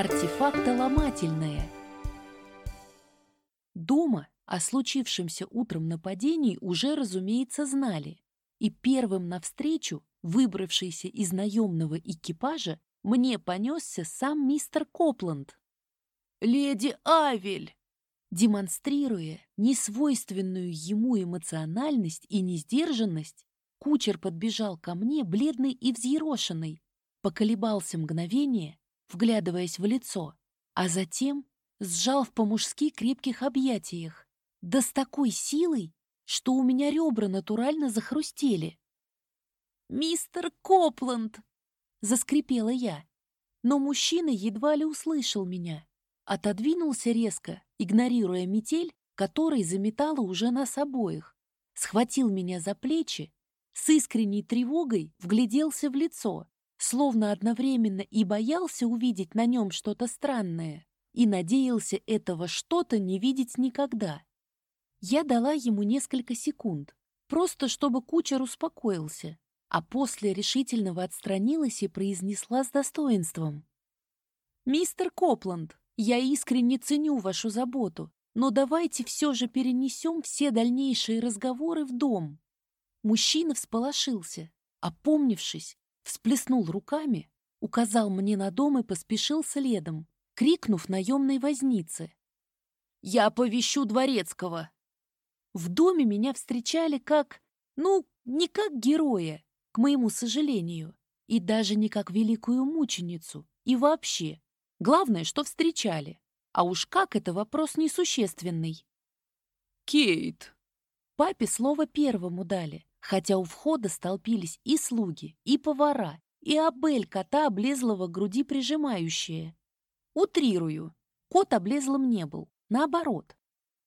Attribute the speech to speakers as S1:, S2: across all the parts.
S1: Артефактоломательное. Дома о случившемся утром нападении уже, разумеется, знали. И первым навстречу, выбравшийся из наемного экипажа, мне понесся сам мистер Копланд. «Леди Авель!» Демонстрируя несвойственную ему эмоциональность и несдержанность, кучер подбежал ко мне, бледный и взъерошенный, поколебался мгновение, вглядываясь в лицо, а затем сжал в по-мужски крепких объятиях, да с такой силой, что у меня ребра натурально захрустели. «Мистер Копланд!» — заскрипела я, но мужчина едва ли услышал меня, отодвинулся резко, игнорируя метель, которой заметала уже нас обоих, схватил меня за плечи, с искренней тревогой вгляделся в лицо, словно одновременно и боялся увидеть на нем что-то странное, и надеялся этого что-то не видеть никогда. Я дала ему несколько секунд, просто чтобы кучер успокоился, а после решительного отстранилась и произнесла с достоинством. «Мистер Копланд, я искренне ценю вашу заботу, но давайте все же перенесем все дальнейшие разговоры в дом». Мужчина всполошился, опомнившись, всплеснул руками, указал мне на дом и поспешил следом, крикнув наемной вознице. «Я оповещу Дворецкого!» В доме меня встречали как, ну, не как героя, к моему сожалению, и даже не как великую мученицу, и вообще. Главное, что встречали. А уж как это вопрос несущественный.
S2: «Кейт!»
S1: Папе слово первому дали, хотя у входа столпились и слуги, и повара, и Абель кота облезлого груди прижимающие. Утрирую. Кот облезлым не был. Наоборот.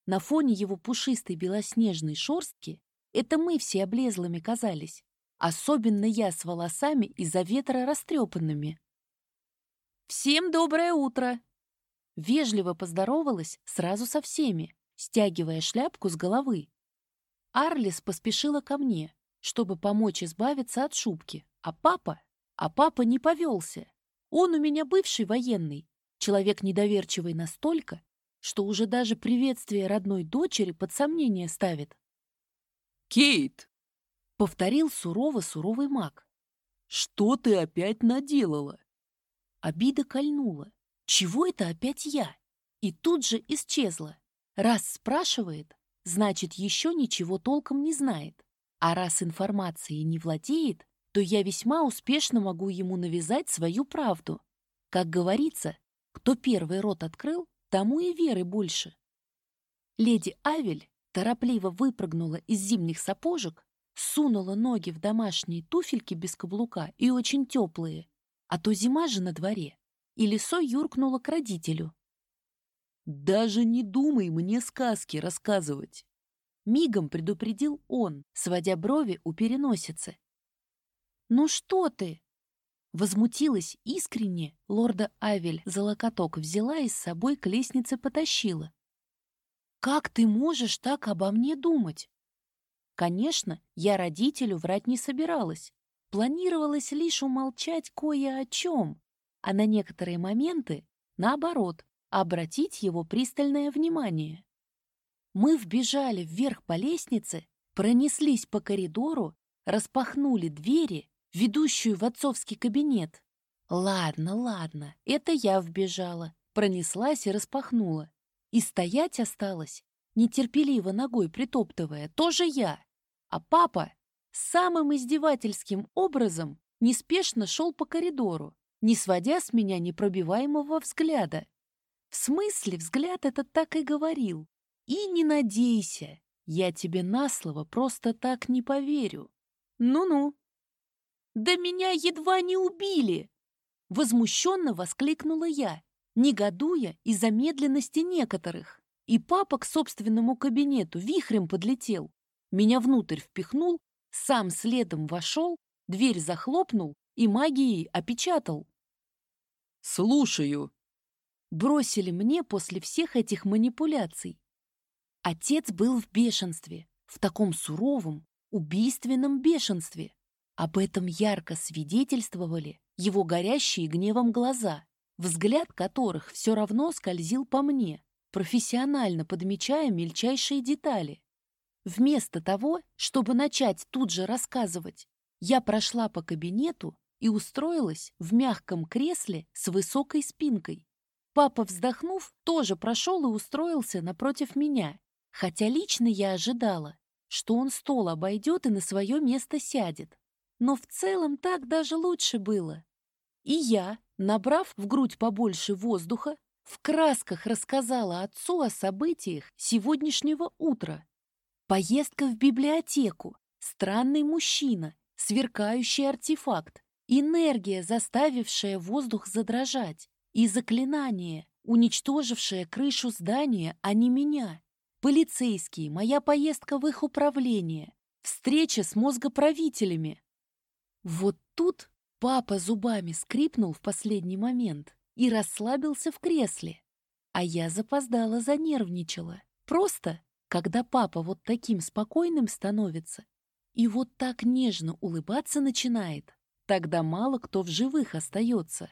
S1: На фоне его пушистой белоснежной шорстки это мы все облезлыми казались. Особенно я с волосами из-за ветра растрепанными. «Всем доброе утро!» Вежливо поздоровалась сразу со всеми, стягивая шляпку с головы. Арлис поспешила ко мне, чтобы помочь избавиться от шубки, а папа... А папа не повелся. Он у меня бывший военный, человек недоверчивый настолько, что уже даже приветствие родной дочери под сомнение ставит.
S2: «Кейт!»
S1: — повторил сурово-суровый маг.
S2: «Что ты опять наделала?»
S1: Обида кольнула. «Чего это опять я?» И тут же исчезла. Раз спрашивает, значит, еще ничего толком не знает. А раз информацией не владеет, то я весьма успешно могу ему навязать свою правду. Как говорится, кто первый рот открыл, тому и веры больше. Леди Авель торопливо выпрыгнула из зимних сапожек, сунула ноги в домашние туфельки без каблука и очень теплые, а то зима же на дворе, и лисой юркнула к родителю.
S2: «Даже не думай мне сказки рассказывать!»
S1: Мигом предупредил он, сводя брови у переносицы. «Ну что ты?» Возмутилась искренне, лорда Авель за локоток взяла и с собой к лестнице потащила. «Как ты можешь так обо мне думать?» Конечно, я родителю врать не собиралась. Планировалось лишь умолчать кое о чем, а на некоторые моменты, наоборот, обратить его пристальное внимание. Мы вбежали вверх по лестнице, пронеслись по коридору, распахнули двери, ведущую в отцовский кабинет. Ладно, ладно, это я вбежала, пронеслась и распахнула. И стоять осталось, нетерпеливо ногой притоптывая, тоже я. А папа самым издевательским образом неспешно шел по коридору, не сводя с меня непробиваемого взгляда. В смысле, взгляд этот так и говорил. И не надейся, я тебе на слово просто так не поверю. Ну-ну. Да меня едва не убили! Возмущенно воскликнула я, негодуя из-за медленности некоторых. И папа к собственному кабинету вихрем подлетел. Меня внутрь впихнул, сам следом вошел, дверь захлопнул и магией опечатал.
S2: «Слушаю»,
S1: бросили мне после всех этих манипуляций. Отец был в бешенстве, в таком суровом, убийственном бешенстве. Об этом ярко свидетельствовали его горящие гневом глаза, взгляд которых все равно скользил по мне, профессионально подмечая мельчайшие детали. Вместо того, чтобы начать тут же рассказывать, я прошла по кабинету и устроилась в мягком кресле с высокой спинкой. Папа, вздохнув, тоже прошел и устроился напротив меня, хотя лично я ожидала, что он стол обойдет и на свое место сядет. Но в целом так даже лучше было. И я, набрав в грудь побольше воздуха, в красках рассказала отцу о событиях сегодняшнего утра. Поездка в библиотеку, странный мужчина, сверкающий артефакт, энергия, заставившая воздух задрожать, и заклинание, уничтожившее крышу здания, а не меня. Полицейские, моя поездка в их управление, встреча с мозгоправителями. Вот тут папа зубами скрипнул в последний момент и расслабился в кресле. А я запоздала, занервничала. Просто, когда папа вот таким спокойным становится и вот так нежно улыбаться начинает, тогда мало кто в живых остается.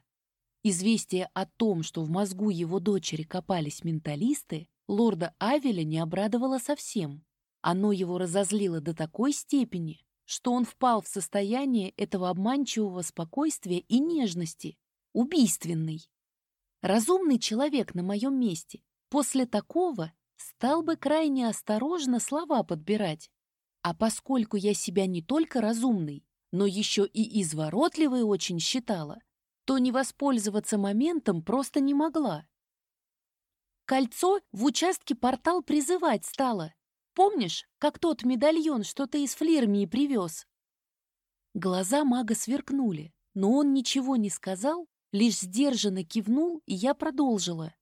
S1: Известие о том, что в мозгу его дочери копались менталисты, лорда Авеля не обрадовало совсем. Оно его разозлило до такой степени, что он впал в состояние этого обманчивого спокойствия и нежности, убийственный. Разумный человек на моем месте после такого стал бы крайне осторожно слова подбирать. А поскольку я себя не только разумный, но еще и изворотливой очень считала, то не воспользоваться моментом просто не могла. Кольцо в участке портал призывать стало. Помнишь, как тот медальон, что ты из Флирмии привез? Глаза мага сверкнули, но он ничего не сказал, Лишь сдержанно кивнул, и я продолжила.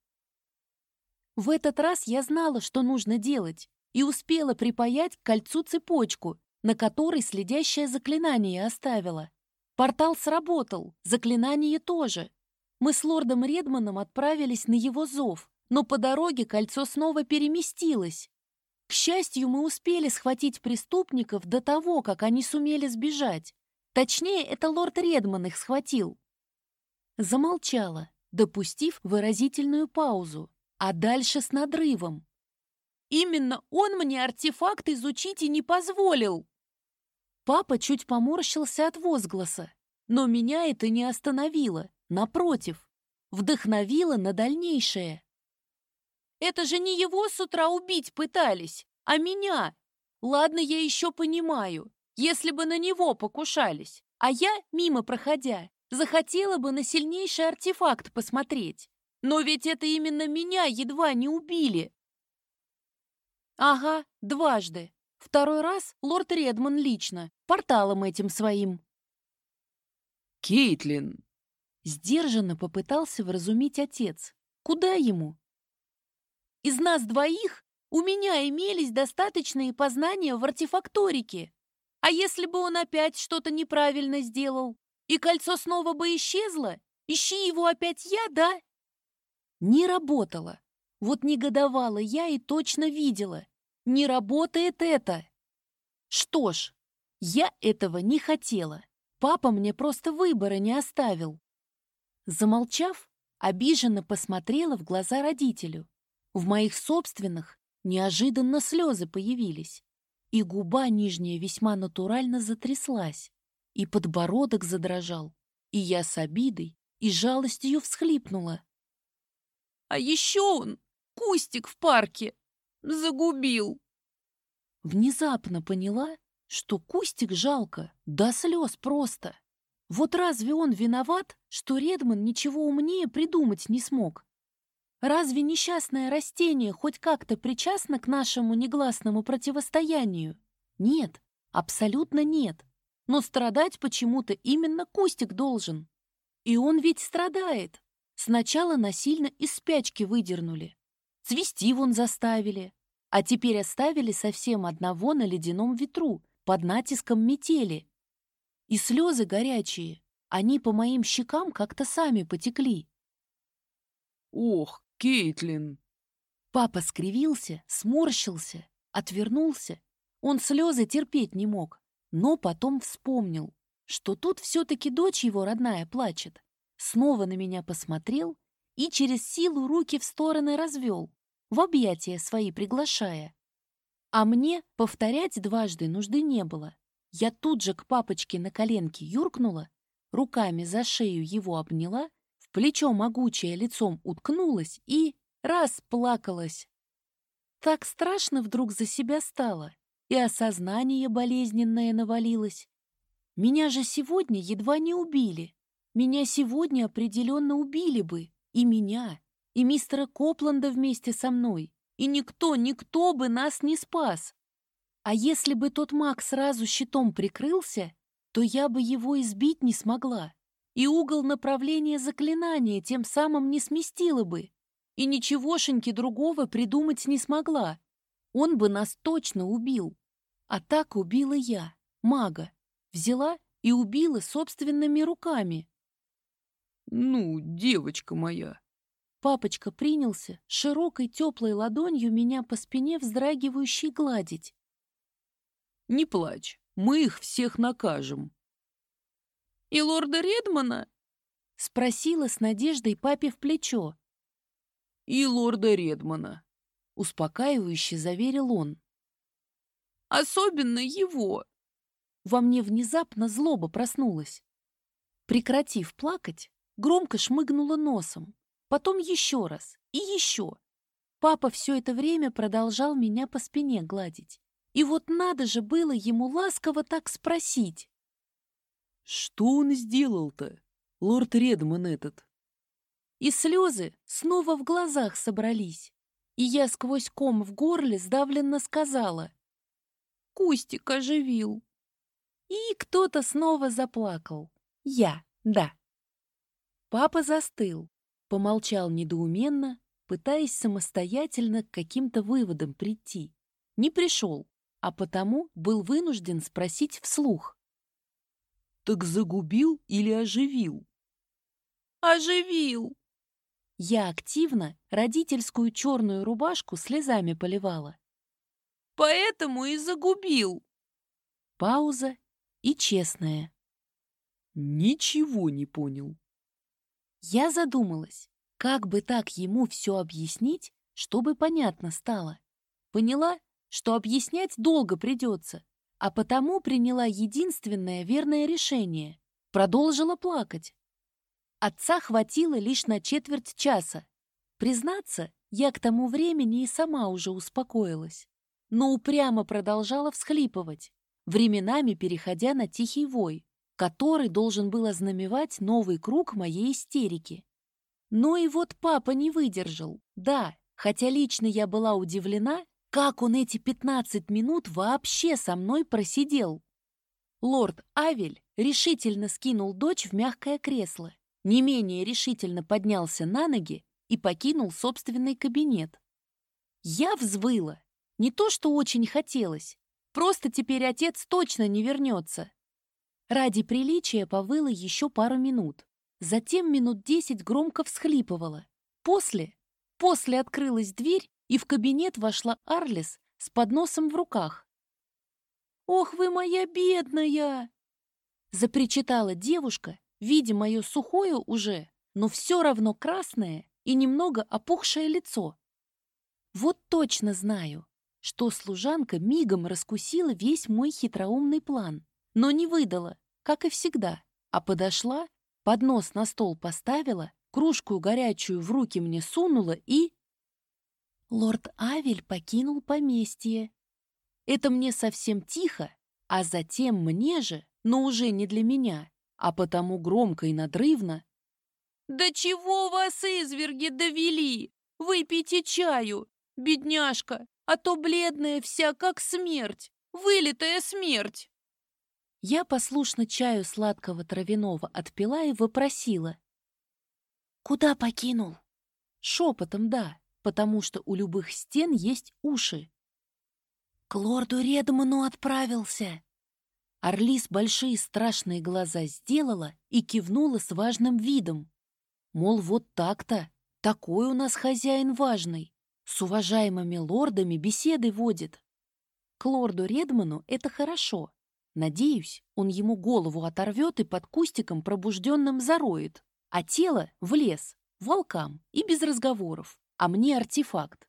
S1: В этот раз я знала, что нужно делать, и успела припаять к кольцу цепочку, на которой следящее заклинание оставила. Портал сработал, заклинание тоже. Мы с лордом Редманом отправились на его зов, но по дороге кольцо снова переместилось. К счастью, мы успели схватить преступников до того, как они сумели сбежать. Точнее, это лорд Редман их схватил. Замолчала, допустив выразительную паузу, а дальше с надрывом. «Именно он мне артефакт изучить и не позволил!» Папа чуть поморщился от возгласа, но меня это не остановило, напротив, вдохновило на дальнейшее. «Это же не его с утра убить пытались, а меня! Ладно, я еще понимаю, если бы на него покушались, а я, мимо проходя, Захотела бы на сильнейший артефакт посмотреть. Но ведь это именно меня едва не убили. Ага, дважды. Второй раз лорд Редман лично, порталом этим своим.
S2: Кейтлин.
S1: Сдержанно попытался вразумить отец. Куда ему? Из нас двоих у меня имелись достаточные познания в артефакторике. А если бы он опять что-то неправильно сделал? И кольцо снова бы исчезло? Ищи его опять я, да? Не работало. Вот негодовала я и точно видела. Не работает это. Что ж, я этого не хотела. Папа мне просто выбора не оставил. Замолчав, обиженно посмотрела в глаза родителю. В моих собственных неожиданно слезы появились, и губа нижняя весьма натурально затряслась и подбородок задрожал, и я с обидой и жалостью всхлипнула. А еще он кустик в парке загубил. Внезапно поняла, что кустик жалко, до слез просто. Вот разве он виноват, что Редман ничего умнее придумать не смог? Разве несчастное растение хоть как-то причастно к нашему негласному противостоянию? Нет, абсолютно нет но страдать почему-то именно Кустик должен. И он ведь страдает. Сначала насильно из спячки выдернули. Цвести вон заставили. А теперь оставили совсем одного на ледяном ветру, под натиском метели. И слезы горячие, они по моим щекам как-то сами потекли.
S2: «Ох, Кейтлин!»
S1: Папа скривился, сморщился, отвернулся. Он слезы терпеть не мог но потом вспомнил, что тут все-таки дочь его родная плачет. Снова на меня посмотрел и через силу руки в стороны развел, в объятия свои приглашая. А мне повторять дважды нужды не было. Я тут же к папочке на коленке юркнула, руками за шею его обняла, в плечо могучее лицом уткнулась и расплакалась. Так страшно вдруг за себя стало, и осознание болезненное навалилось. Меня же сегодня едва не убили. Меня сегодня определенно убили бы. И меня, и мистера Копланда вместе со мной. И никто, никто бы нас не спас. А если бы тот маг сразу щитом прикрылся, то я бы его избить не смогла. И угол направления заклинания тем самым не сместила бы. И ничегошеньки другого придумать не смогла. Он бы нас точно убил. А так убила я, мага. Взяла и убила собственными руками.
S2: «Ну, девочка моя!»
S1: Папочка принялся широкой теплой ладонью меня по спине вздрагивающей гладить.
S2: «Не плачь, мы их всех накажем».
S1: «И лорда Редмана?» — спросила с надеждой папе в плечо.
S2: «И лорда Редмана», —
S1: успокаивающе заверил он.
S2: «Особенно его!»
S1: Во мне внезапно злоба проснулась. Прекратив плакать, громко шмыгнула носом. Потом еще раз и еще. Папа все это время продолжал меня по спине гладить. И вот надо же было ему ласково так спросить.
S2: «Что он сделал-то, лорд Редман этот?»
S1: И слезы снова в глазах собрались. И я сквозь ком в горле сдавленно сказала. «Кустик оживил». И кто-то снова заплакал. Я, да. Папа застыл, помолчал недоуменно, пытаясь самостоятельно к каким-то выводам прийти. Не пришел, а потому был вынужден спросить вслух.
S2: «Так загубил или оживил?»
S1: «Оживил!» Я активно родительскую черную рубашку слезами поливала. «Поэтому и загубил!» Пауза и честная.
S2: Ничего не понял.
S1: Я задумалась, как бы так ему все объяснить, чтобы понятно стало. Поняла, что объяснять долго придется, а потому приняла единственное верное решение. Продолжила плакать. Отца хватило лишь на четверть часа. Признаться, я к тому времени и сама уже успокоилась, но упрямо продолжала всхлипывать временами переходя на тихий вой, который должен был ознаменовать новый круг моей истерики. Но и вот папа не выдержал. Да, хотя лично я была удивлена, как он эти 15 минут вообще со мной просидел. Лорд Авель решительно скинул дочь в мягкое кресло, не менее решительно поднялся на ноги и покинул собственный кабинет. Я взвыла. Не то, что очень хотелось, Просто теперь отец точно не вернется. Ради приличия повыла еще пару минут. Затем минут десять громко всхлипывала. После, после открылась дверь, и в кабинет вошла Арлис с подносом в руках. «Ох вы моя бедная!» Запричитала девушка, видя мое сухое уже, но все равно красное и немного опухшее лицо. Вот точно знаю, что служанка мигом раскусила весь мой хитроумный план, но не выдала, как и всегда, а подошла, поднос на стол поставила, кружку горячую в руки мне сунула и... Лорд Авель покинул поместье. Это мне совсем тихо, а затем мне же, но уже не для меня, а потому громко и надрывно. «Да чего вас изверги довели? Выпейте чаю, бедняжка, а то бледная вся, как смерть, вылитая смерть. Я послушно чаю сладкого травяного отпила и вопросила. «Куда покинул?» Шепотом «да», потому что у любых стен есть уши. «К лорду Редману отправился!» Орлис большие страшные глаза сделала и кивнула с важным видом. Мол, вот так-то, такой у нас хозяин важный. С уважаемыми лордами беседы водит. К лорду Редману это хорошо. Надеюсь, он ему голову оторвет и под кустиком пробужденным зароет, а тело в лес, волкам и без разговоров, а мне артефакт.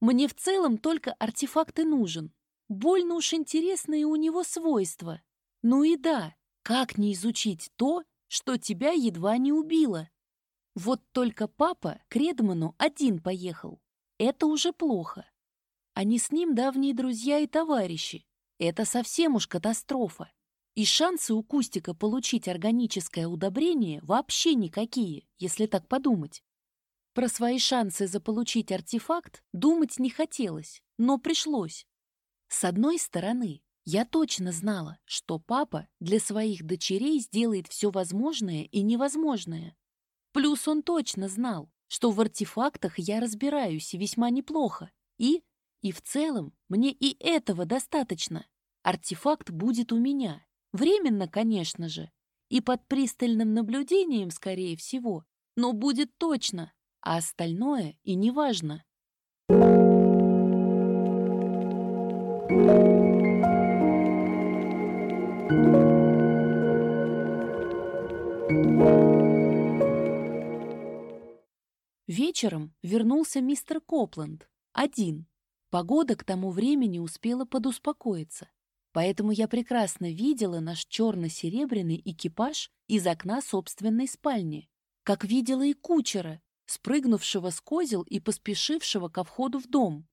S1: Мне в целом только артефакт и нужен. Больно уж интересные у него свойства. Ну и да, как не изучить то, что тебя едва не убило? Вот только папа к Редману один поехал. Это уже плохо. Они с ним давние друзья и товарищи. Это совсем уж катастрофа. И шансы у Кустика получить органическое удобрение вообще никакие, если так подумать. Про свои шансы заполучить артефакт думать не хотелось, но пришлось. С одной стороны, я точно знала, что папа для своих дочерей сделает все возможное и невозможное. Плюс он точно знал, что в артефактах я разбираюсь весьма неплохо. И, и в целом, мне и этого достаточно. Артефакт будет у меня. Временно, конечно же. И под пристальным наблюдением, скорее всего. Но будет точно. А остальное и не важно. Вечером вернулся мистер Копленд. Один. Погода к тому времени успела подуспокоиться. Поэтому я прекрасно видела наш черно-серебряный экипаж из окна собственной спальни. Как видела и кучера, спрыгнувшего с козел и поспешившего ко входу в дом.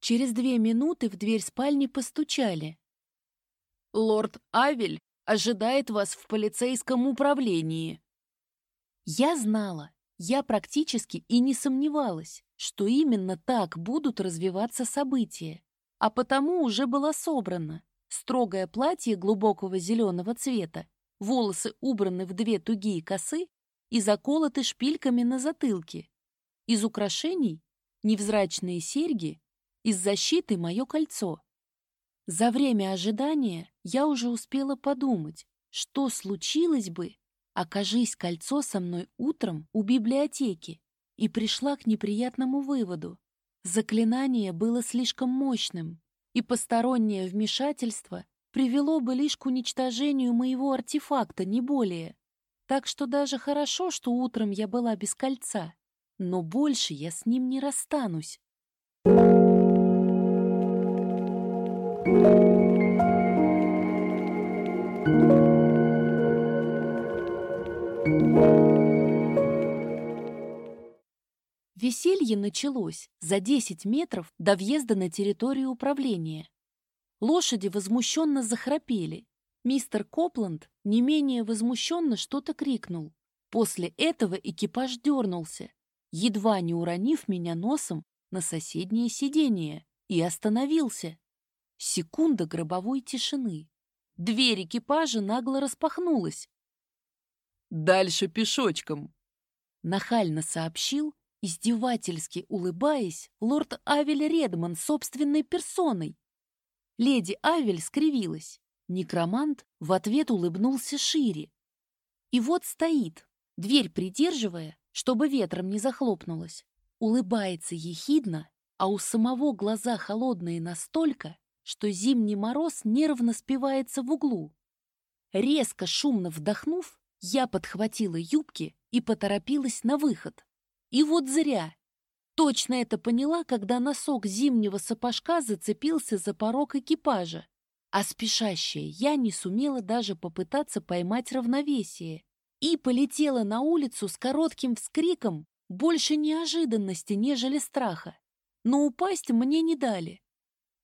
S1: Через две минуты в дверь спальни постучали.
S2: «Лорд Авель ожидает вас в полицейском управлении».
S1: Я знала, я практически и не сомневалась, что именно так будут развиваться события, а потому уже была собрана. Строгое платье глубокого зеленого цвета, волосы убраны в две тугие косы и заколоты шпильками на затылке. Из украшений — невзрачные серьги, из защиты — мое кольцо. За время ожидания я уже успела подумать, что случилось бы, Окажись кольцо со мной утром у библиотеки и пришла к неприятному выводу. Заклинание было слишком мощным, и постороннее вмешательство привело бы лишь к уничтожению моего артефакта, не более. Так что даже хорошо, что утром я была без кольца, но больше я с ним не расстанусь. Веселье началось за 10 метров до въезда на территорию управления. Лошади возмущенно захрапели. Мистер Копланд не менее возмущенно что-то крикнул. После этого экипаж дернулся, едва не уронив меня носом на соседнее сиденье, и остановился. Секунда гробовой тишины. Дверь экипажа нагло распахнулась.
S2: «Дальше пешочком», —
S1: нахально сообщил Издевательски улыбаясь, лорд Авель Редман собственной персоной. Леди Авель скривилась. Некромант в ответ улыбнулся шире. И вот стоит, дверь придерживая, чтобы ветром не захлопнулась. Улыбается ехидно, а у самого глаза холодные настолько, что зимний мороз нервно спивается в углу. Резко шумно вдохнув, я подхватила юбки и поторопилась на выход. И вот зря. Точно это поняла, когда носок зимнего сапожка зацепился за порог экипажа. А спешащая я не сумела даже попытаться поймать равновесие. И полетела на улицу с коротким вскриком, больше неожиданности, нежели страха. Но упасть мне не дали.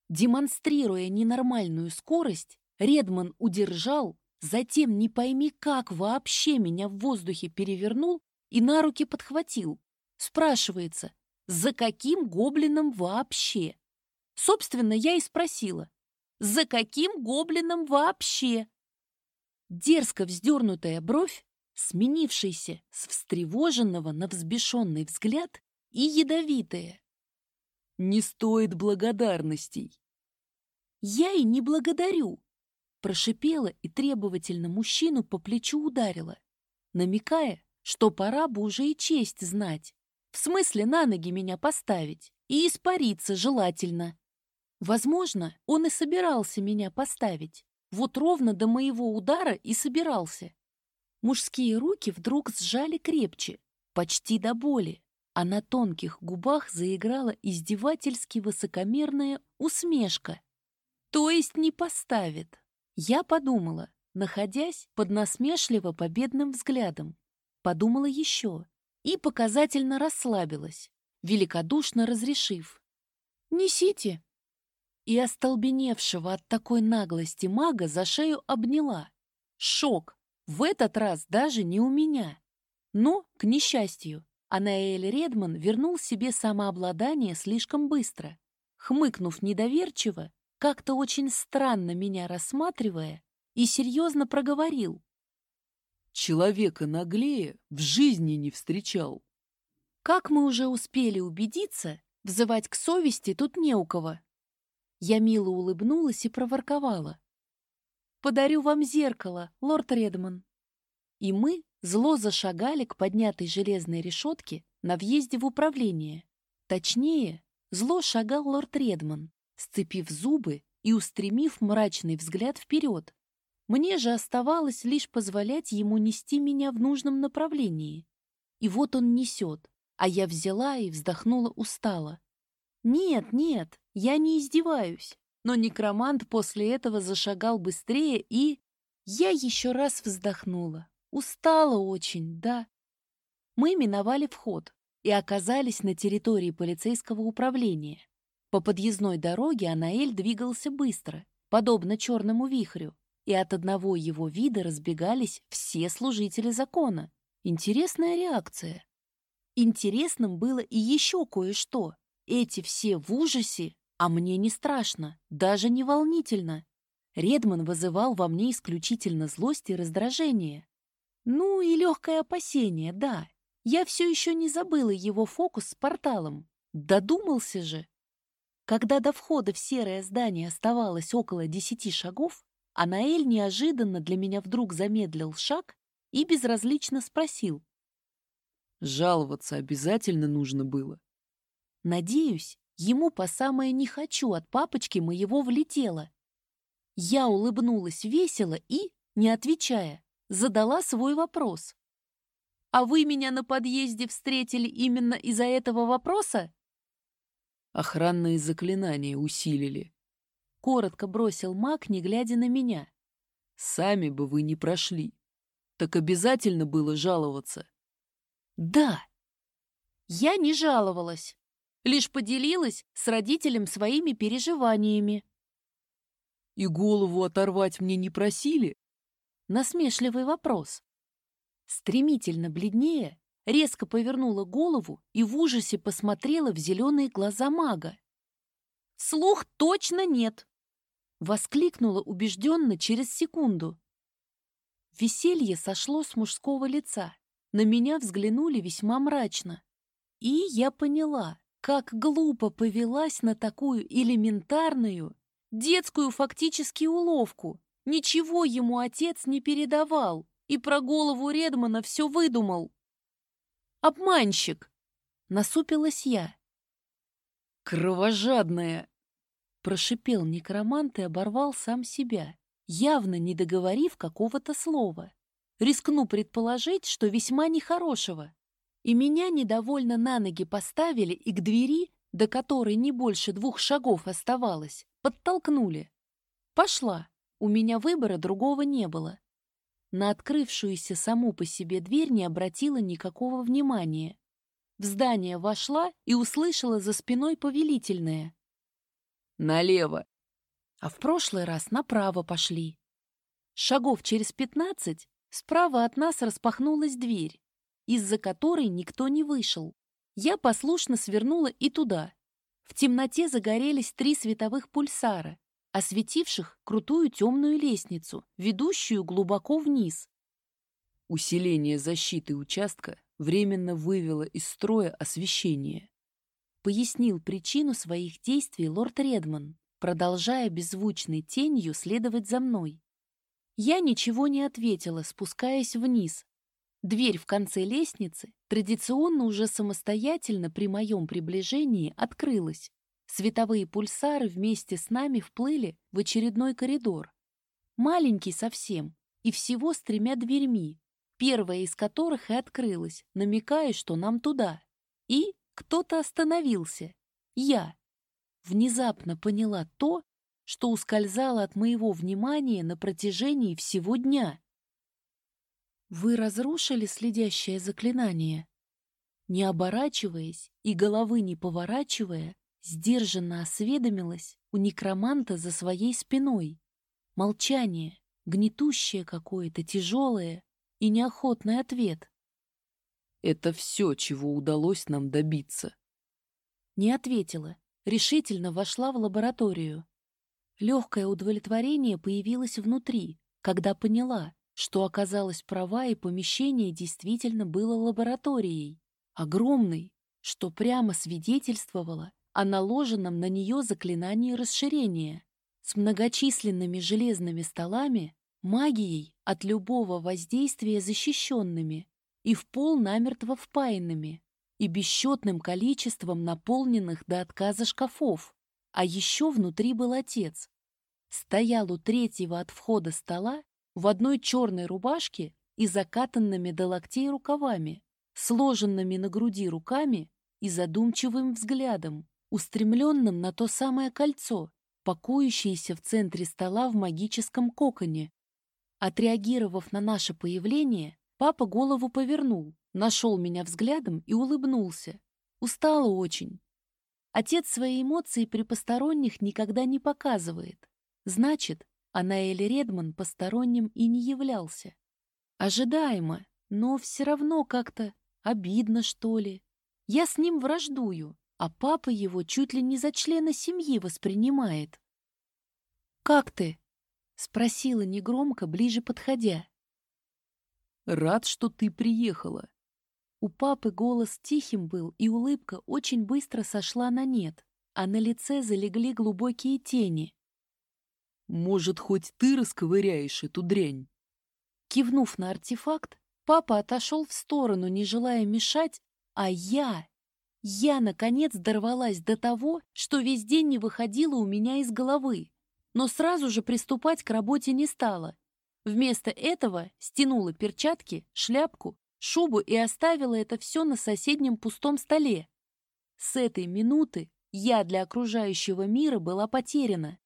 S1: Демонстрируя ненормальную скорость, Редман удержал, затем не пойми как вообще меня в воздухе перевернул и на руки подхватил. Спрашивается, за каким гоблином вообще? Собственно, я и спросила. За каким гоблином вообще? Дерзко вздернутая бровь, сменившаяся с встревоженного на взбешенный взгляд и ядовитая.
S2: Не стоит благодарностей.
S1: Я и не благодарю. Прошипела и требовательно мужчину по плечу ударила, намекая, что пора бы уже и честь знать. В смысле на ноги меня поставить и испариться желательно. Возможно, он и собирался меня поставить, Вот ровно до моего удара и собирался. Мужские руки вдруг сжали крепче, почти до боли, а на тонких губах заиграла издевательски высокомерная усмешка. То есть не поставит. Я подумала, находясь под насмешливо победным взглядом. Подумала еще и показательно расслабилась, великодушно разрешив. «Несите!» И остолбеневшего от такой наглости мага за шею обняла. Шок! В этот раз даже не у меня. Но, к несчастью, Анаэль Редман вернул себе самообладание слишком быстро. Хмыкнув недоверчиво, как-то очень странно меня рассматривая, и серьезно проговорил.
S2: Человека наглее в жизни не встречал.
S1: Как мы уже успели убедиться, взывать к совести тут не у кого. Я мило улыбнулась и проворковала. «Подарю вам зеркало, лорд Редман». И мы зло зашагали к поднятой железной решетке на въезде в управление. Точнее, зло шагал лорд Редман, сцепив зубы и устремив мрачный взгляд вперед, мне же оставалось лишь позволять ему нести меня в нужном направлении. И вот он несет, а я взяла и вздохнула устало. Нет, нет, я не издеваюсь. Но некромант после этого зашагал быстрее и... Я еще раз вздохнула. Устала очень, да. Мы миновали вход и оказались на территории полицейского управления. По подъездной дороге Анаэль двигался быстро, подобно черному вихрю, и от одного его вида разбегались все служители закона. Интересная реакция. Интересным было и еще кое-что. Эти все в ужасе, а мне не страшно, даже не волнительно. Редман вызывал во мне исключительно злость и раздражение. Ну и легкое опасение, да. Я все еще не забыла его фокус с порталом. Додумался же. Когда до входа в серое здание оставалось около десяти шагов, а Наэль неожиданно для меня вдруг замедлил шаг и безразлично спросил.
S2: «Жаловаться обязательно нужно было?»
S1: Надеюсь, ему по самое «не хочу» от папочки моего влетело. Я улыбнулась весело и, не отвечая, задала свой вопрос. «А вы меня на подъезде встретили именно из-за этого вопроса?»
S2: Охранные заклинания усилили.
S1: Коротко бросил маг, не глядя на меня.
S2: Сами бы вы не прошли. Так обязательно было жаловаться.
S1: Да. Я не жаловалась. Лишь поделилась с родителем своими переживаниями.
S2: И голову оторвать мне не просили?
S1: Насмешливый вопрос. Стремительно бледнее, резко повернула голову и в ужасе посмотрела в зеленые глаза мага. Слух точно нет. Воскликнула убежденно через секунду. Веселье сошло с мужского лица. На меня взглянули весьма мрачно. И я поняла, как глупо повелась на такую элементарную, детскую фактически уловку. Ничего ему отец не передавал и про голову Редмана все выдумал. «Обманщик!» — насупилась я.
S2: «Кровожадная!»
S1: Прошипел некромант и оборвал сам себя, явно не договорив какого-то слова. Рискну предположить, что весьма нехорошего. И меня недовольно на ноги поставили и к двери, до которой не больше двух шагов оставалось, подтолкнули. Пошла. У меня выбора другого не было. На открывшуюся саму по себе дверь не обратила никакого внимания. В здание вошла и услышала за спиной повелительное.
S2: Налево.
S1: А в прошлый раз направо пошли. Шагов через пятнадцать справа от нас распахнулась дверь, из-за которой никто не вышел. Я послушно свернула и туда. В темноте загорелись три световых пульсара, осветивших крутую темную лестницу, ведущую глубоко вниз.
S2: Усиление защиты участка временно вывело из строя освещение
S1: пояснил причину своих действий лорд Редман, продолжая беззвучной тенью следовать за мной. Я ничего не ответила, спускаясь вниз. Дверь в конце лестницы, традиционно уже самостоятельно при моем приближении, открылась. Световые пульсары вместе с нами вплыли в очередной коридор. маленький совсем, и всего с тремя дверьми, первая из которых и открылась, намекая, что нам туда. И кто-то остановился. Я. Внезапно поняла то, что ускользало от моего внимания на протяжении всего дня. Вы разрушили следящее заклинание? Не оборачиваясь и головы не поворачивая, сдержанно осведомилась у некроманта за своей спиной. Молчание, гнетущее какое-то, тяжелое и неохотный ответ.
S2: «Это все, чего удалось нам добиться».
S1: Не ответила, решительно вошла в лабораторию. Легкое удовлетворение появилось внутри, когда поняла, что оказалась права и помещение действительно было лабораторией. Огромной, что прямо свидетельствовало о наложенном на нее заклинании расширения с многочисленными железными столами, магией от любого воздействия защищенными и в пол намертво впаянными, и бесчетным количеством наполненных до отказа шкафов. А еще внутри был отец. Стоял у третьего от входа стола в одной черной рубашке и закатанными до локтей рукавами, сложенными на груди руками и задумчивым взглядом, устремленным на то самое кольцо, покоящееся в центре стола в магическом коконе. Отреагировав на наше появление, папа голову повернул, нашел меня взглядом и улыбнулся. Устала очень. Отец свои эмоции при посторонних никогда не показывает. Значит, Анаэль Редман посторонним и не являлся. Ожидаемо, но все равно как-то обидно, что ли. Я с ним враждую, а папа его чуть ли не за члена семьи воспринимает. «Как ты?» — спросила негромко, ближе подходя.
S2: «Рад, что ты приехала».
S1: У папы голос тихим был, и улыбка очень быстро сошла на нет, а на лице залегли глубокие тени.
S2: «Может, хоть ты расковыряешь эту дрянь?»
S1: Кивнув на артефакт, папа отошел в сторону, не желая мешать, а я я, наконец, дорвалась до того, что весь день не выходило у меня из головы, но сразу же приступать к работе не стала. Вместо этого стянула перчатки, шляпку, шубу и оставила это все на соседнем пустом столе. С этой минуты я для окружающего мира была потеряна.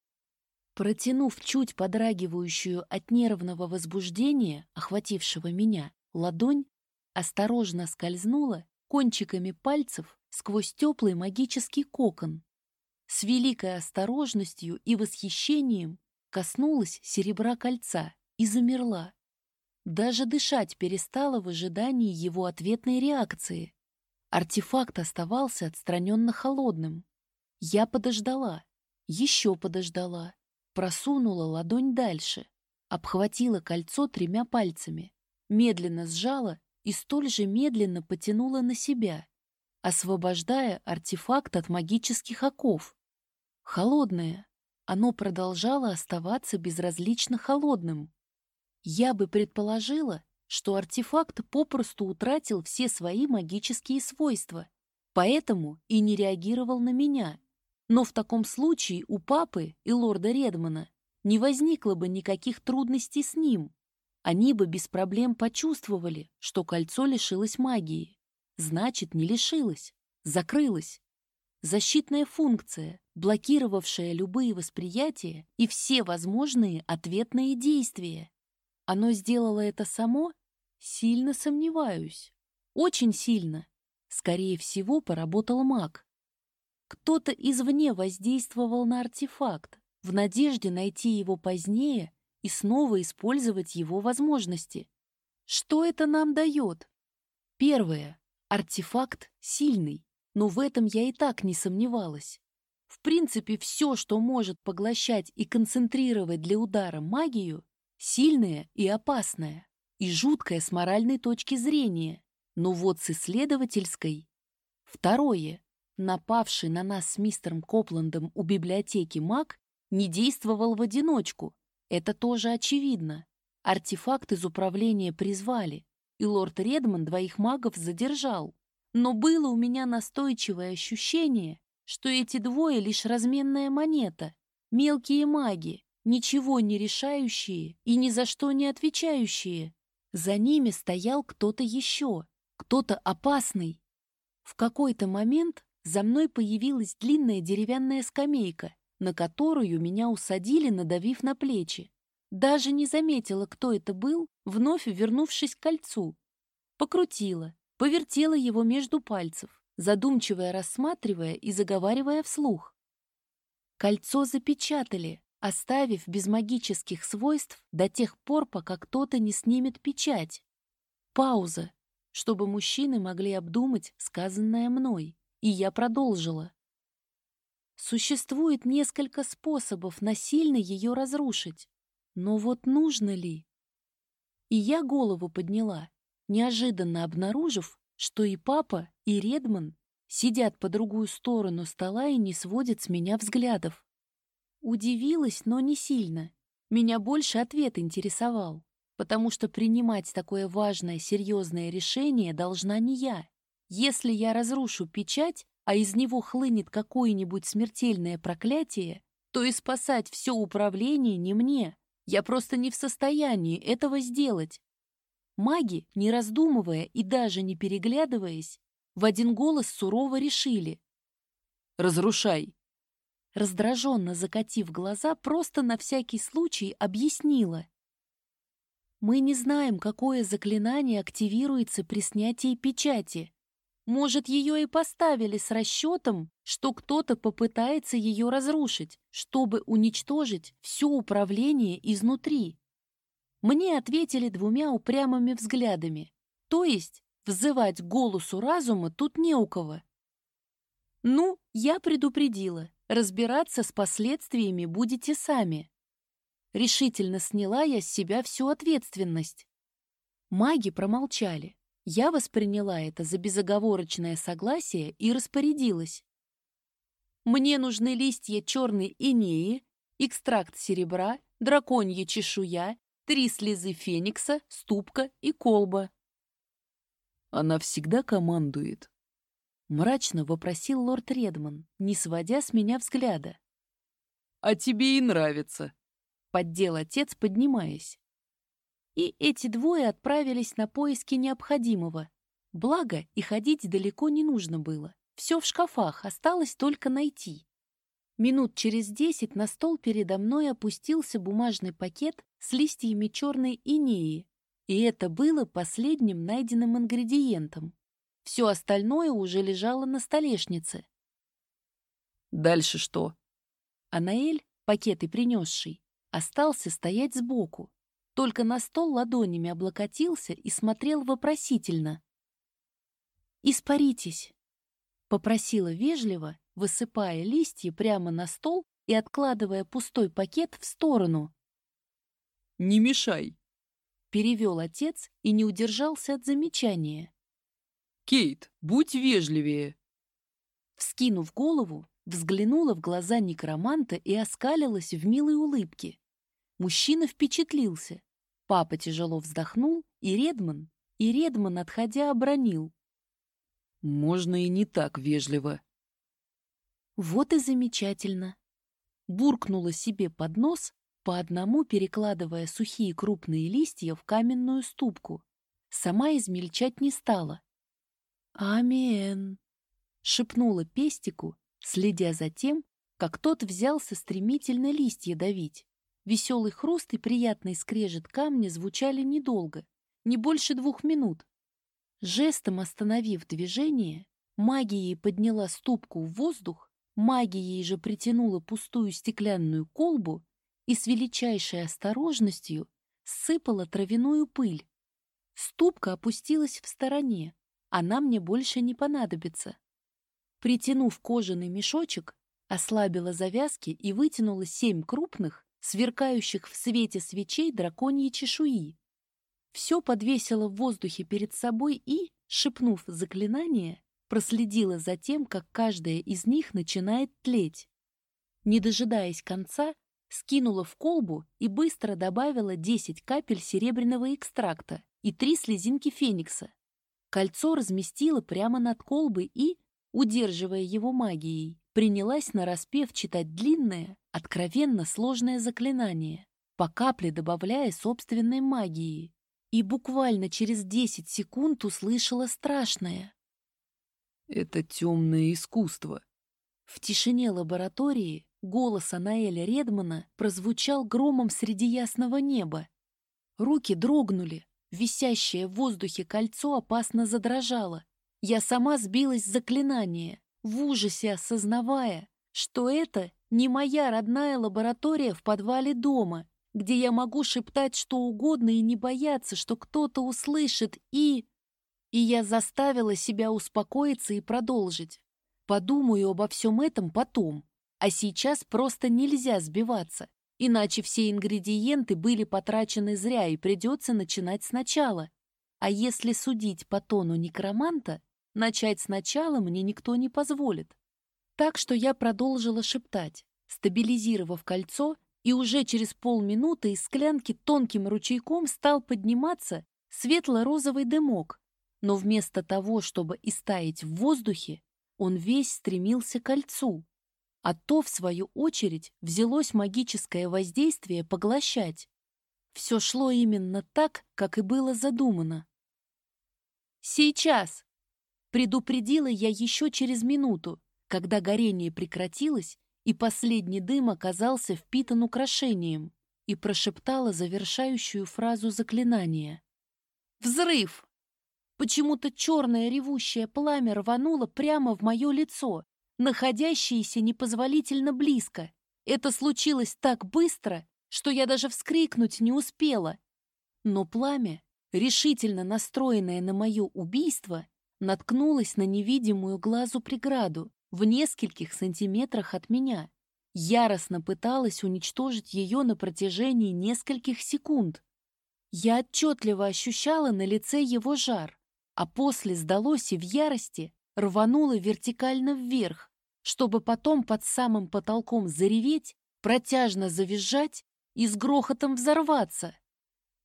S1: Протянув чуть подрагивающую от нервного возбуждения, охватившего меня, ладонь, осторожно скользнула кончиками пальцев сквозь теплый магический кокон. С великой осторожностью и восхищением коснулась серебра кольца и замерла. Даже дышать перестала в ожидании его ответной реакции. Артефакт оставался отстраненно холодным. Я подождала, еще подождала, просунула ладонь дальше, обхватила кольцо тремя пальцами, медленно сжала и столь же медленно потянула на себя освобождая артефакт от магических оков. Холодное. Оно продолжало оставаться безразлично холодным. Я бы предположила, что артефакт попросту утратил все свои магические свойства, поэтому и не реагировал на меня. Но в таком случае у папы и лорда Редмана не возникло бы никаких трудностей с ним. Они бы без проблем почувствовали, что кольцо лишилось магии. Значит, не лишилась, закрылась. Защитная функция, блокировавшая любые восприятия и все возможные ответные действия. Оно сделало это само? Сильно сомневаюсь. Очень сильно. Скорее всего, поработал маг. Кто-то извне воздействовал на артефакт, в надежде найти его позднее и снова использовать его возможности. Что это нам дает? Первое. Артефакт сильный, но в этом я и так не сомневалась. В принципе, все, что может поглощать и концентрировать для удара магию, сильное и опасное, и жуткое с моральной точки зрения. Но вот с исследовательской... Второе. Напавший на нас с мистером Копландом у библиотеки маг не действовал в одиночку. Это тоже очевидно. Артефакт из управления призвали, и лорд Редман двоих магов задержал. Но было у меня настойчивое ощущение, что эти двое лишь разменная монета, мелкие маги, ничего не решающие и ни за что не отвечающие. За ними стоял кто-то еще, кто-то опасный. В какой-то момент за мной появилась длинная деревянная скамейка, на которую меня усадили, надавив на плечи. Даже не заметила, кто это был, вновь вернувшись к кольцу. Покрутила, повертела его между пальцев, задумчиво рассматривая и заговаривая вслух. Кольцо запечатали, оставив без магических свойств до тех пор, пока кто-то не снимет печать. Пауза, чтобы мужчины могли обдумать сказанное мной, и я продолжила. Существует несколько способов насильно ее разрушить, но вот нужно ли? И я голову подняла, неожиданно обнаружив, что и папа, и Редман сидят по другую сторону стола и не сводят с меня взглядов. Удивилась, но не сильно. Меня больше ответ интересовал, потому что принимать такое важное, серьезное решение должна не я. Если я разрушу печать, а из него хлынет какое-нибудь смертельное проклятие, то и спасать все управление не мне. Я просто не в состоянии этого сделать. Маги, не раздумывая и даже не переглядываясь, в один голос сурово решили.
S2: «Разрушай!»
S1: Раздраженно закатив глаза, просто на всякий случай объяснила. «Мы не знаем, какое заклинание активируется при снятии печати. Может, ее и поставили с расчетом, что кто-то попытается ее разрушить, чтобы уничтожить все управление изнутри». Мне ответили двумя упрямыми взглядами. То есть взывать голосу разума тут не у кого. Ну, я предупредила. Разбираться с последствиями будете сами. Решительно сняла я с себя всю ответственность. Маги промолчали. Я восприняла это за безоговорочное согласие и распорядилась. Мне нужны листья черной инеи, экстракт серебра, драконья чешуя, три слезы феникса, ступка и колба.
S2: Она всегда командует,
S1: Мрачно вопросил лорд Редман, не сводя с меня взгляда.
S2: «А тебе и нравится», —
S1: поддел отец, поднимаясь. И эти двое отправились на поиски необходимого. Благо, и ходить далеко не нужно было. Все в шкафах, осталось только найти. Минут через десять на стол передо мной опустился бумажный пакет с листьями черной инеи, и это было последним найденным ингредиентом. Все остальное уже лежало на столешнице.
S2: «Дальше что?»
S1: Анаэль, пакеты принесший, остался стоять сбоку, только на стол ладонями облокотился и смотрел вопросительно. «Испаритесь», — попросила вежливо, высыпая листья прямо на стол и откладывая пустой пакет в сторону.
S2: «Не мешай», —
S1: перевел отец и не удержался от замечания.
S2: «Кейт, будь вежливее!»
S1: Вскинув голову, взглянула в глаза некроманта и оскалилась в милой улыбке. Мужчина впечатлился. Папа тяжело вздохнул, и Редман, и Редман, отходя, обронил.
S2: «Можно и не так вежливо».
S1: Вот и замечательно. Буркнула себе под нос, по одному перекладывая сухие крупные листья в каменную ступку. Сама измельчать не стала, «Амен!» — шепнула пестику, следя за тем, как тот взялся стремительно листья давить. Веселый хруст и приятный скрежет камня звучали недолго, не больше двух минут. Жестом остановив движение, магией подняла ступку в воздух, магией же притянула пустую стеклянную колбу и с величайшей осторожностью сыпала травяную пыль. Ступка опустилась в стороне, она мне больше не понадобится. Притянув кожаный мешочек, ослабила завязки и вытянула семь крупных, сверкающих в свете свечей драконьей чешуи. Все подвесила в воздухе перед собой и, шепнув заклинание, проследила за тем, как каждая из них начинает тлеть. Не дожидаясь конца, скинула в колбу и быстро добавила 10 капель серебряного экстракта и три слезинки феникса. Кольцо разместила прямо над колбой и, удерживая его магией, принялась нараспев читать длинное, откровенно сложное заклинание, по капле добавляя собственной магии. И буквально через 10 секунд услышала страшное.
S2: «Это темное искусство».
S1: В тишине лаборатории голос Анаэля Редмана прозвучал громом среди ясного неба. Руки дрогнули, висящее в воздухе кольцо опасно задрожало. Я сама сбилась с заклинания, в ужасе осознавая, что это не моя родная лаборатория в подвале дома, где я могу шептать что угодно и не бояться, что кто-то услышит, и... И я заставила себя успокоиться и продолжить. Подумаю обо всем этом потом, а сейчас просто нельзя сбиваться, иначе все ингредиенты были потрачены зря и придется начинать сначала. А если судить по тону некроманта, Начать сначала мне никто не позволит. Так что я продолжила шептать, стабилизировав кольцо, и уже через полминуты из склянки тонким ручейком стал подниматься светло-розовый дымок. Но вместо того, чтобы истаять в воздухе, он весь стремился к кольцу. А то, в свою очередь, взялось магическое воздействие поглощать. Все шло именно так, как и было задумано. «Сейчас!» Предупредила я еще через минуту, когда горение прекратилось, и последний дым оказался впитан украшением, и прошептала завершающую фразу заклинания. «Взрыв!» Почему-то черное ревущее пламя рвануло прямо в мое лицо, находящееся непозволительно близко. Это случилось так быстро, что я даже вскрикнуть не успела. Но пламя, решительно настроенное на мое убийство, наткнулась на невидимую глазу преграду в нескольких сантиметрах от меня. Яростно пыталась уничтожить ее на протяжении нескольких секунд. Я отчетливо ощущала на лице его жар, а после сдалось и в ярости рванула вертикально вверх, чтобы потом под самым потолком зареветь, протяжно завизжать и с грохотом взорваться.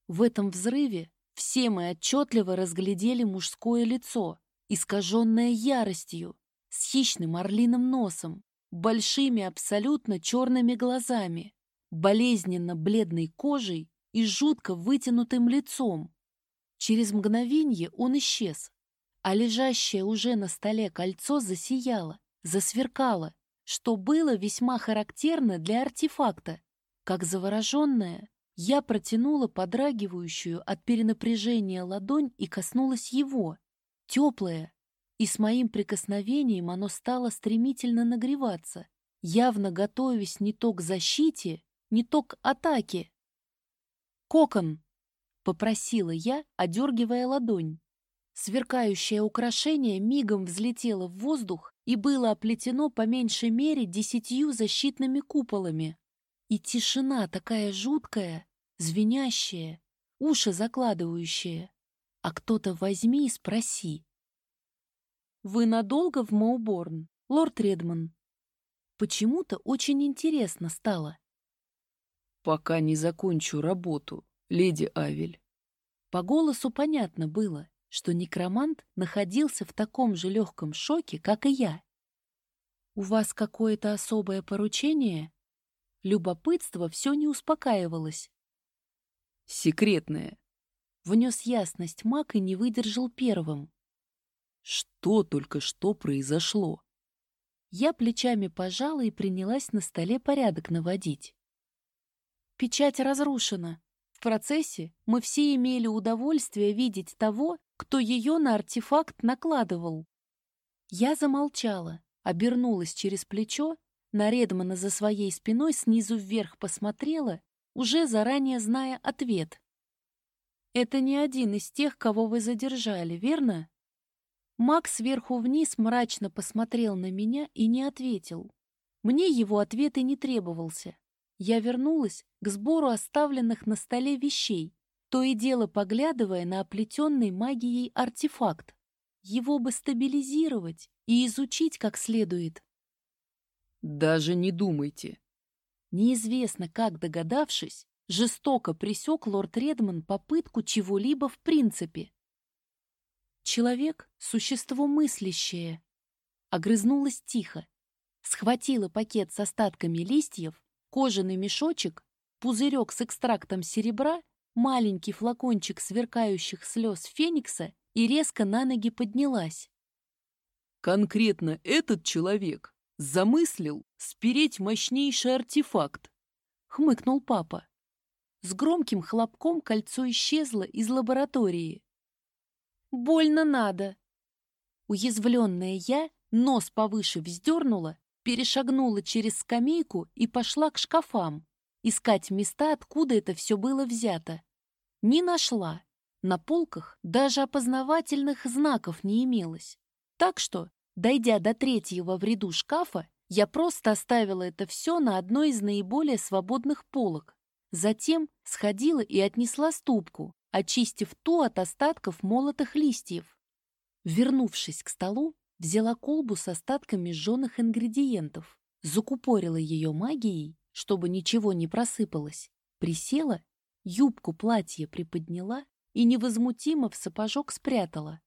S1: В этом взрыве все мы отчетливо разглядели мужское лицо, искаженное яростью, с хищным орлиным носом, большими абсолютно черными глазами, болезненно бледной кожей и жутко вытянутым лицом. Через мгновенье он исчез, а лежащее уже на столе кольцо засияло, засверкало, что было весьма характерно для артефакта. Как завороженная, я протянула подрагивающую от перенапряжения ладонь и коснулась его, теплое, и с моим прикосновением оно стало стремительно нагреваться, явно готовясь не то к защите, не то к атаке. «Кокон!» — попросила я, одергивая ладонь. Сверкающее украшение мигом взлетело в воздух и было оплетено по меньшей мере десятью защитными куполами. И тишина такая жуткая, звенящая, уши закладывающая. А кто-то возьми и спроси. «Вы надолго в Моуборн, лорд Редман?» Почему-то очень интересно стало.
S2: «Пока не закончу работу, леди Авель».
S1: По голосу понятно было, что некромант находился в таком же легком шоке, как и я. «У вас какое-то особое поручение?» Любопытство все не успокаивалось.
S2: Секретное.
S1: Внес ясность маг и не выдержал первым.
S2: Что только что произошло?
S1: Я плечами пожала и принялась на столе порядок наводить. Печать разрушена. В процессе мы все имели удовольствие видеть того, кто ее на артефакт накладывал. Я замолчала, обернулась через плечо, на Редмана за своей спиной снизу вверх посмотрела уже заранее зная ответ. «Это не один из тех, кого вы задержали, верно?» Макс сверху вниз мрачно посмотрел на меня и не ответил. Мне его ответ и не требовался. Я вернулась к сбору оставленных на столе вещей, то и дело поглядывая на оплетенный магией артефакт. Его бы стабилизировать и изучить как следует.
S2: «Даже не думайте»,
S1: Неизвестно, как догадавшись, жестоко пресек лорд Редман попытку чего-либо в принципе. Человек — существо мыслящее. Огрызнулась тихо. схватила пакет с остатками листьев, кожаный мешочек, пузырек с экстрактом серебра, маленький флакончик сверкающих слез феникса и резко на ноги поднялась.
S2: Конкретно этот человек замыслил спереть мощнейший артефакт, хмыкнул папа.
S1: С громким хлопком кольцо исчезло из лаборатории. «Больно надо!» Уязвленная я нос повыше вздернула, перешагнула через скамейку и пошла к шкафам, искать места, откуда это все было взято. Не нашла. На полках даже опознавательных знаков не имелось. Так что, дойдя до третьего в ряду шкафа, я просто оставила это все на одной из наиболее свободных полок, Затем сходила и отнесла ступку, очистив ту от остатков молотых листьев. Вернувшись к столу, взяла колбу с остатками сжженных ингредиентов, закупорила ее магией, чтобы ничего не просыпалось, присела, юбку платья приподняла и невозмутимо в сапожок спрятала.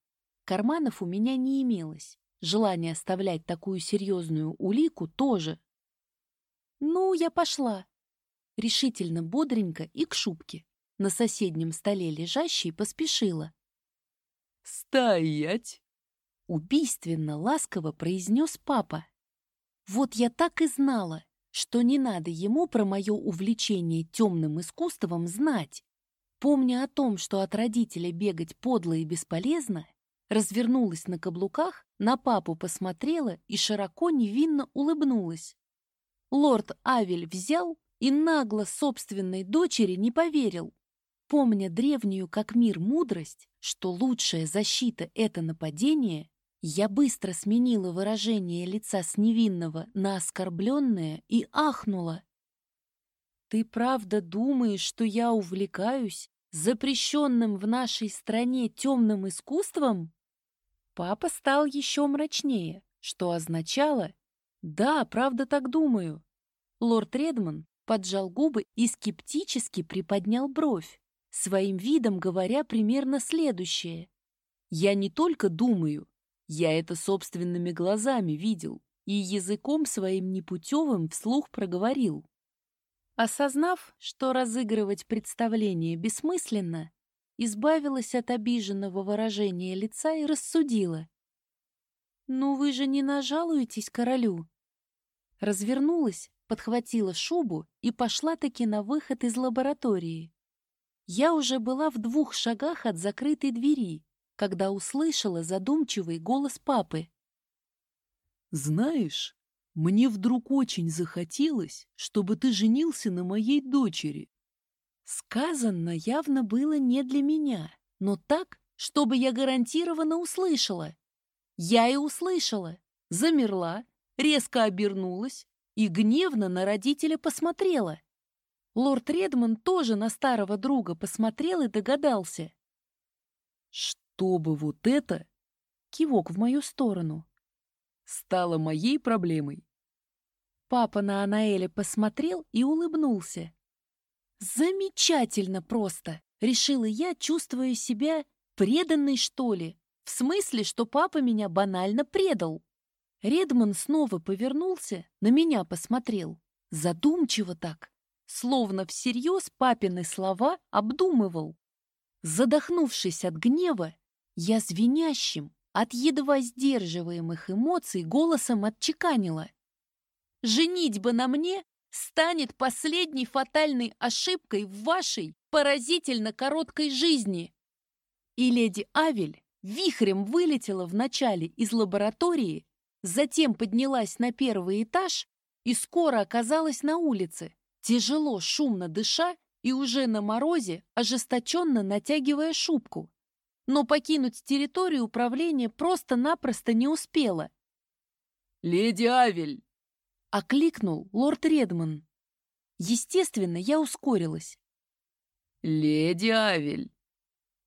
S1: Карманов у меня не имелось. Желание оставлять такую серьезную улику тоже. «Ну, я пошла», решительно бодренько и к шубке, на соседнем столе лежащей, поспешила.
S2: «Стоять!»
S1: — убийственно ласково произнес папа. «Вот я так и знала, что не надо ему про мое увлечение темным искусством знать. Помня о том, что от родителя бегать подло и бесполезно, развернулась на каблуках, на папу посмотрела и широко невинно улыбнулась. Лорд Авель взял и нагло собственной дочери не поверил. Помня древнюю как мир мудрость, что лучшая защита — это нападение, я быстро сменила выражение лица с невинного на оскорбленное и ахнула. «Ты правда думаешь, что я увлекаюсь запрещенным в нашей стране темным искусством?» Папа стал еще мрачнее, что означало «Да, правда так думаю». Лорд Редман поджал губы и скептически приподнял бровь, своим видом говоря примерно следующее. «Я не только думаю, я это собственными глазами видел и языком своим непутевым вслух проговорил». Осознав, что разыгрывать представление бессмысленно, избавилась от обиженного выражения лица и рассудила. «Ну вы же не нажалуетесь королю?» Развернулась подхватила шубу и пошла-таки на выход из лаборатории. Я уже была в двух шагах от закрытой двери, когда услышала задумчивый голос папы.
S2: «Знаешь, мне вдруг очень захотелось, чтобы ты женился на моей дочери».
S1: Сказано явно было не для меня, но так, чтобы я гарантированно услышала. Я и услышала, замерла, резко обернулась и гневно на родителя посмотрела. Лорд Редман тоже на старого друга посмотрел и догадался.
S2: «Чтобы вот это...» — кивок в мою сторону. «Стало моей проблемой».
S1: Папа на Анаэля посмотрел и улыбнулся. «Замечательно просто!» — решила я, чувствуя себя преданной, что ли. В смысле, что папа меня банально предал. Редман снова повернулся, на меня посмотрел. Задумчиво так, словно всерьез папины слова обдумывал. Задохнувшись от гнева, я звенящим, от едва сдерживаемых эмоций голосом отчеканила. «Женитьба на мне станет последней фатальной ошибкой в вашей поразительно короткой жизни!» И леди Авель вихрем вылетела вначале из лаборатории, Затем поднялась на первый этаж и скоро оказалась на улице, тяжело, шумно дыша и уже на морозе, ожесточенно натягивая шубку. Но покинуть территорию управления просто-напросто не успела.
S2: «Леди Авель!»
S1: — окликнул лорд Редман. Естественно, я ускорилась.
S2: «Леди Авель!»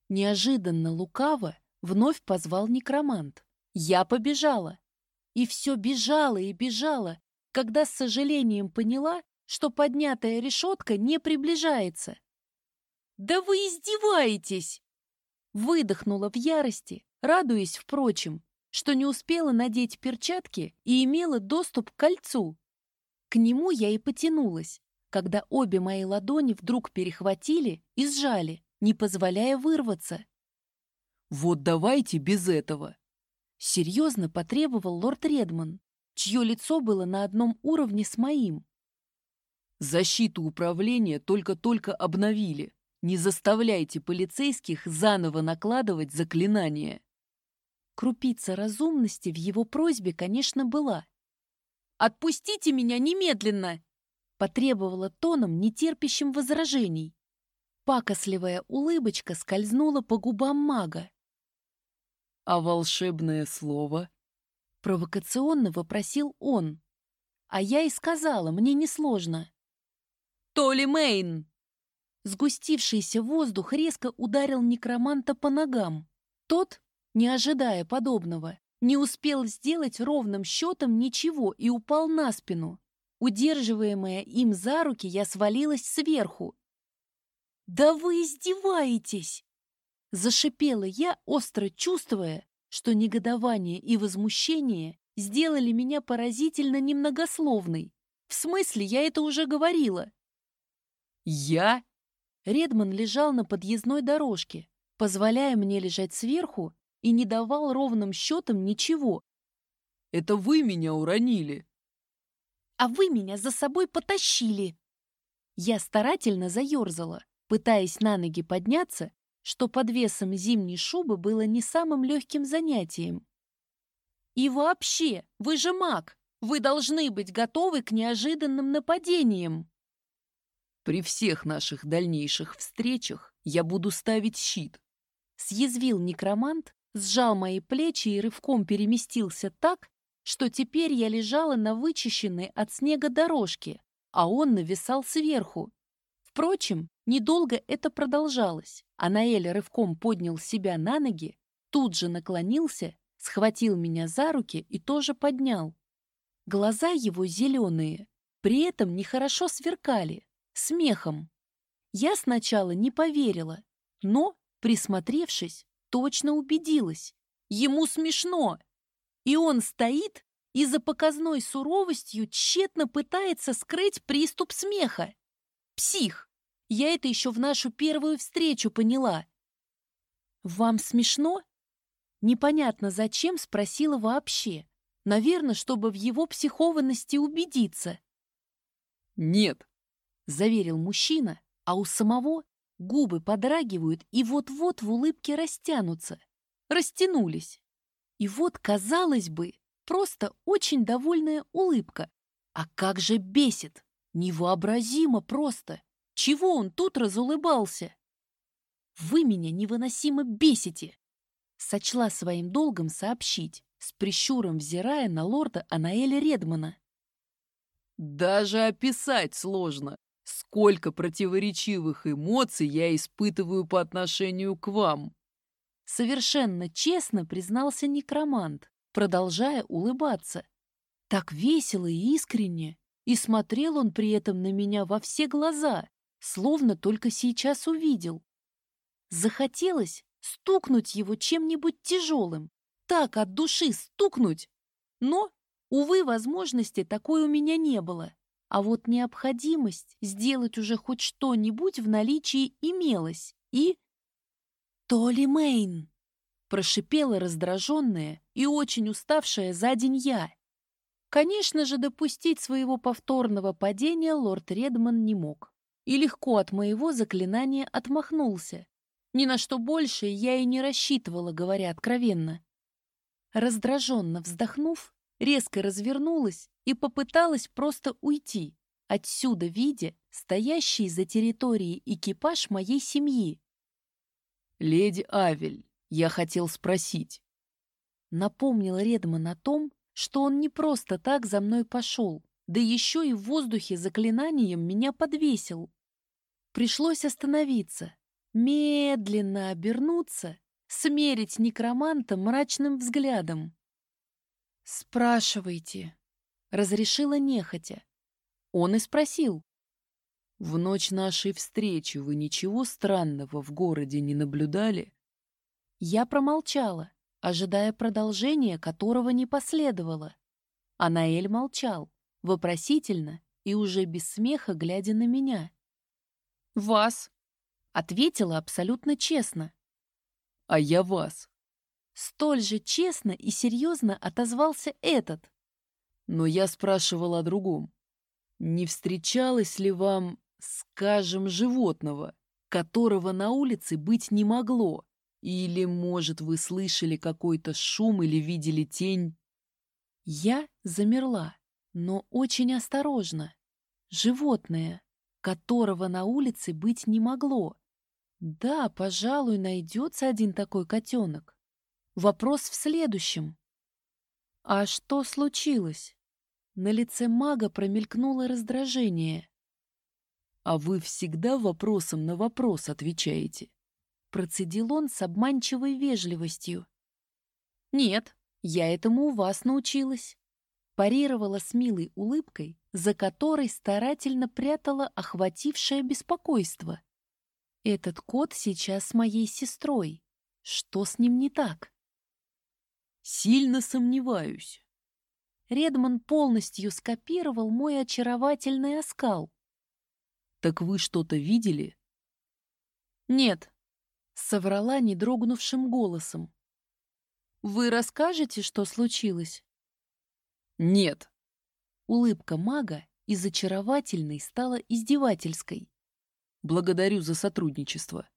S1: Неожиданно лукаво вновь позвал некромант. Я побежала. И все бежала и бежала, когда с сожалением поняла, что поднятая решетка не приближается. «Да вы издеваетесь!» Выдохнула в ярости, радуясь, впрочем, что не успела надеть перчатки и имела доступ к кольцу. К нему я и потянулась, когда обе мои ладони вдруг перехватили и сжали, не позволяя вырваться.
S2: «Вот давайте без этого!»
S1: Серьезно потребовал лорд Редман, чье лицо было на одном уровне с моим.
S2: «Защиту управления только-только обновили. Не заставляйте полицейских заново накладывать заклинания».
S1: Крупица разумности в его просьбе, конечно, была. «Отпустите меня немедленно!» потребовала тоном, нетерпящим возражений. Пакосливая улыбочка скользнула по губам мага.
S2: «А волшебное слово?»
S1: Провокационно вопросил он. А я и сказала, мне несложно. «Толи Мейн!» Сгустившийся воздух резко ударил некроманта по ногам. Тот, не ожидая подобного, не успел сделать ровным счетом ничего и упал на спину. Удерживаемая им за руки, я свалилась сверху. «Да вы издеваетесь!» Зашипела я, остро чувствуя, что негодование и возмущение сделали меня поразительно немногословной. В смысле, я это уже говорила.
S2: «Я?»
S1: Редман лежал на подъездной дорожке, позволяя мне лежать сверху и не давал ровным счетом ничего.
S2: «Это вы меня уронили!»
S1: «А вы меня за собой потащили!» Я старательно заерзала, пытаясь на ноги подняться что под весом зимней шубы было не самым легким занятием. И вообще, вы же маг, вы должны быть готовы к неожиданным нападениям.
S2: При всех наших дальнейших встречах я буду ставить щит.
S1: Съязвил некромант, сжал мои плечи и рывком переместился так, что теперь я лежала на вычищенной от снега дорожке, а он нависал сверху. Впрочем, недолго это продолжалось. Анаэль рывком поднял себя на ноги, тут же наклонился, схватил меня за руки и тоже поднял. Глаза его зеленые, при этом нехорошо сверкали, смехом. Я сначала не поверила, но, присмотревшись, точно убедилась. Ему смешно. И он стоит и за показной суровостью тщетно пытается скрыть приступ смеха. Псих! Я это еще в нашу первую встречу поняла. Вам смешно? Непонятно зачем спросила вообще. Наверное, чтобы в его психованности убедиться.
S2: Нет,
S1: заверил мужчина, а у самого губы подрагивают и вот-вот в улыбке растянутся. Растянулись. И вот, казалось бы, просто очень довольная улыбка. А как же бесит! Невообразимо просто! Чего он тут разулыбался? Вы меня невыносимо бесите! Сочла своим долгом сообщить, с прищуром взирая на лорда Анаэля Редмана.
S2: Даже описать сложно, сколько противоречивых эмоций я испытываю по отношению к вам.
S1: Совершенно честно признался некромант, продолжая улыбаться. Так весело и искренне, и смотрел он при этом на меня во все глаза словно только сейчас увидел. Захотелось стукнуть его чем-нибудь тяжелым, так от души стукнуть. Но, увы, возможности такой у меня не было. А вот необходимость сделать уже хоть что-нибудь в наличии имелась. И... «Толи Мэйн!» — прошипела раздраженная и очень уставшая за день я. Конечно же, допустить своего повторного падения лорд Редман не мог и легко от моего заклинания отмахнулся. Ни на что больше я и не рассчитывала, говоря откровенно. Раздраженно вздохнув, резко развернулась и попыталась просто уйти, отсюда видя стоящий за территорией экипаж моей семьи.
S2: «Леди Авель, я хотел спросить».
S1: Напомнил Редман о том, что он не просто так за мной пошел, да еще и в воздухе заклинанием меня подвесил. Пришлось остановиться, медленно обернуться, смерить некроманта мрачным взглядом. «Спрашивайте», — разрешила нехотя. Он и спросил.
S2: «В ночь нашей встречи вы ничего странного в городе не наблюдали?»
S1: Я промолчала, ожидая продолжения, которого не последовало. А Наэль молчал, вопросительно и уже без смеха глядя на меня.
S2: «Вас!»
S1: — ответила абсолютно честно.
S2: «А я вас!»
S1: Столь же честно и серьезно отозвался этот.
S2: Но я спрашивал о другом. Не встречалось ли вам, скажем, животного, которого на улице быть не могло? Или, может, вы слышали какой-то шум или видели тень?
S1: Я замерла, но очень осторожно. Животное, которого на улице быть не могло. Да, пожалуй, найдется один такой котенок. Вопрос в следующем. А что случилось? На лице мага промелькнуло раздражение.
S2: А вы всегда вопросом на вопрос отвечаете.
S1: Процедил он с обманчивой вежливостью. Нет, я этому у вас научилась. Парировала с милой улыбкой, за которой старательно прятала охватившее беспокойство. Этот кот сейчас с моей сестрой. Что с ним не так?
S2: Сильно сомневаюсь.
S1: Редман полностью скопировал мой очаровательный оскал.
S2: Так вы что-то видели?
S1: Нет, соврала не дрогнувшим голосом. Вы расскажете, что случилось?
S2: Нет.
S1: Улыбка мага из очаровательной стала издевательской.
S2: Благодарю за сотрудничество.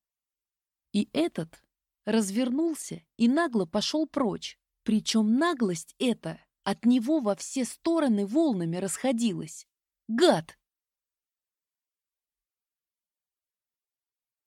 S1: И этот развернулся и нагло пошел прочь. Причем наглость эта от него во все стороны волнами расходилась. Гад!